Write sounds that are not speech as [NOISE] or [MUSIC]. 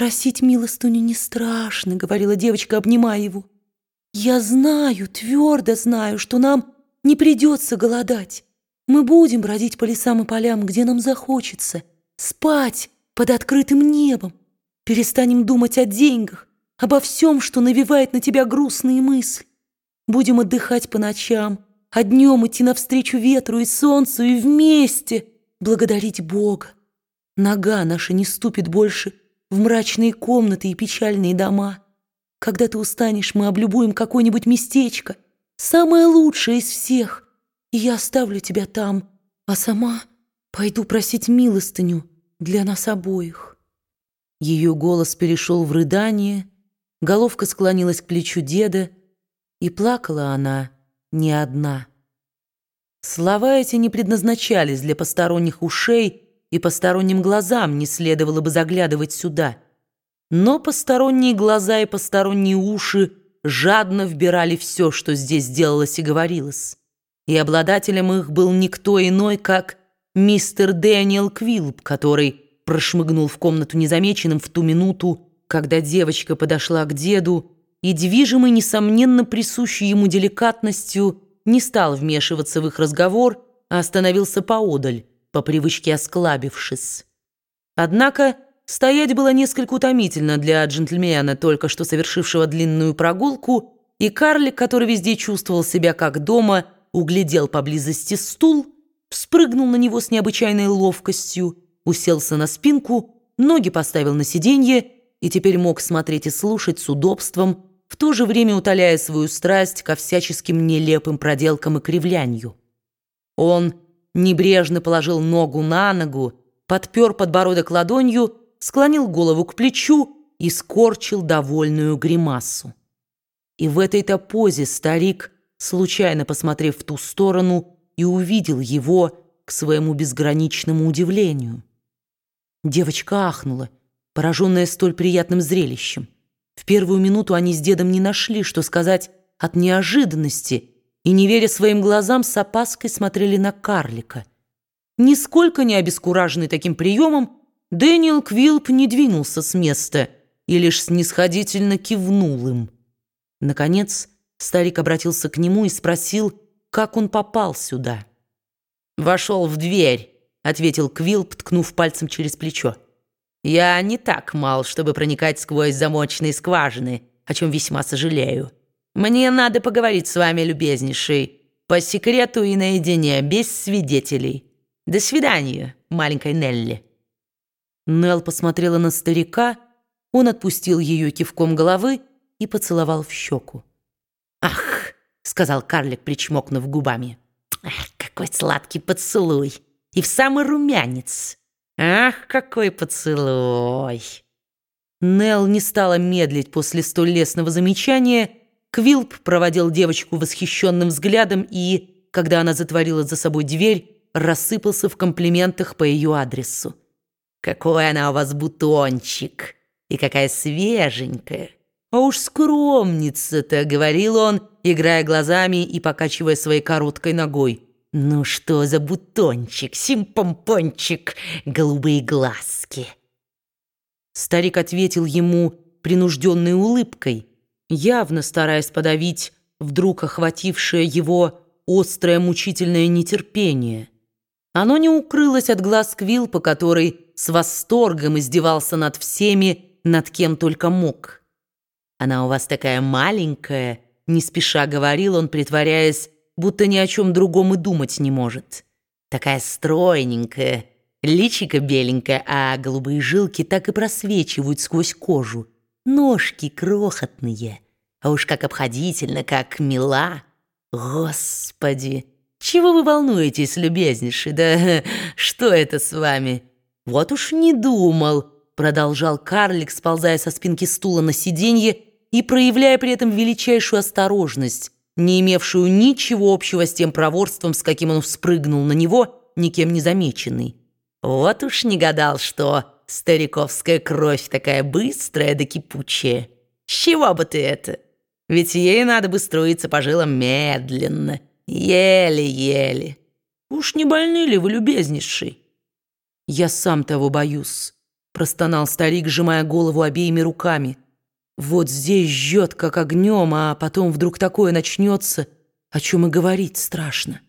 «Просить милостыню не страшно», — говорила девочка, обнимая его. «Я знаю, твердо знаю, что нам не придется голодать. Мы будем бродить по лесам и полям, где нам захочется, спать под открытым небом, перестанем думать о деньгах, обо всем, что навевает на тебя грустные мысли. Будем отдыхать по ночам, а днем идти навстречу ветру и солнцу и вместе благодарить Бога. Нога наша не ступит больше в мрачные комнаты и печальные дома. Когда ты устанешь, мы облюбуем какое-нибудь местечко, самое лучшее из всех, и я оставлю тебя там, а сама пойду просить милостыню для нас обоих». Ее голос перешел в рыдание, головка склонилась к плечу деда, и плакала она не одна. Слова эти не предназначались для посторонних ушей, и посторонним глазам не следовало бы заглядывать сюда — но посторонние глаза и посторонние уши жадно вбирали все, что здесь делалось и говорилось. И обладателем их был никто иной, как мистер Дэниел Квилп, который прошмыгнул в комнату незамеченным в ту минуту, когда девочка подошла к деду и, движимый, несомненно, присущей ему деликатностью, не стал вмешиваться в их разговор, а остановился поодаль, по привычке осклабившись. Однако... Стоять было несколько утомительно для джентльмена, только что совершившего длинную прогулку, и карлик, который везде чувствовал себя как дома, углядел поблизости стул, спрыгнул на него с необычайной ловкостью, уселся на спинку, ноги поставил на сиденье и теперь мог смотреть и слушать с удобством, в то же время утоляя свою страсть ко всяческим нелепым проделкам и кривлянью. Он небрежно положил ногу на ногу, подпер подбородок ладонью склонил голову к плечу и скорчил довольную гримасу. И в этой-то позе старик, случайно посмотрев в ту сторону, и увидел его к своему безграничному удивлению. Девочка ахнула, пораженная столь приятным зрелищем. В первую минуту они с дедом не нашли, что сказать от неожиданности, и, не веря своим глазам, с опаской смотрели на карлика. Нисколько не обескураженный таким приемом, Дэниел Квилп не двинулся с места и лишь снисходительно кивнул им. Наконец, старик обратился к нему и спросил, как он попал сюда. «Вошел в дверь», — ответил Квилп, ткнув пальцем через плечо. «Я не так мал, чтобы проникать сквозь замочные скважины, о чем весьма сожалею. Мне надо поговорить с вами, любезнейший, по секрету и наедине, без свидетелей. До свидания, маленькая Нелли». Нел посмотрела на старика, он отпустил ее кивком головы и поцеловал в щеку. «Ах!» — сказал карлик, причмокнув губами. «Ах, какой сладкий поцелуй! И в самый румянец! Ах, какой поцелуй!» Нел не стала медлить после столь лестного замечания. Квилп проводил девочку восхищенным взглядом и, когда она затворила за собой дверь, рассыпался в комплиментах по ее адресу. Какой она у вас бутончик! И какая свеженькая! А уж скромница-то!» — говорил он, играя глазами и покачивая своей короткой ногой. «Ну что за бутончик, симпомпончик, голубые глазки!» Старик ответил ему принужденной улыбкой, явно стараясь подавить вдруг охватившее его острое мучительное нетерпение. Оно не укрылось от глаз Квилпа, который с восторгом издевался над всеми, над кем только мог. «Она у вас такая маленькая», — не спеша говорил он, притворяясь, будто ни о чем другом и думать не может. «Такая стройненькая, личико беленькое, а голубые жилки так и просвечивают сквозь кожу. Ножки крохотные, а уж как обходительно, как мила. Господи!» Чего вы волнуетесь, любезнейший? Да [LAUGHS] что это с вами? Вот уж не думал, продолжал карлик, сползая со спинки стула на сиденье и проявляя при этом величайшую осторожность, не имевшую ничего общего с тем проворством, с каким он вспрыгнул на него, никем не замеченный. Вот уж не гадал, что стариковская кровь такая быстрая да кипучая. С чего бы ты это? Ведь ей надо бы струиться по жилам медленно, Еле-еле. Уж не больны ли вы, любезнейший? Я сам того боюсь, простонал старик, сжимая голову обеими руками. «Вот здесь жжет, как огнем, а потом вдруг такое начнется, о чем и говорить страшно».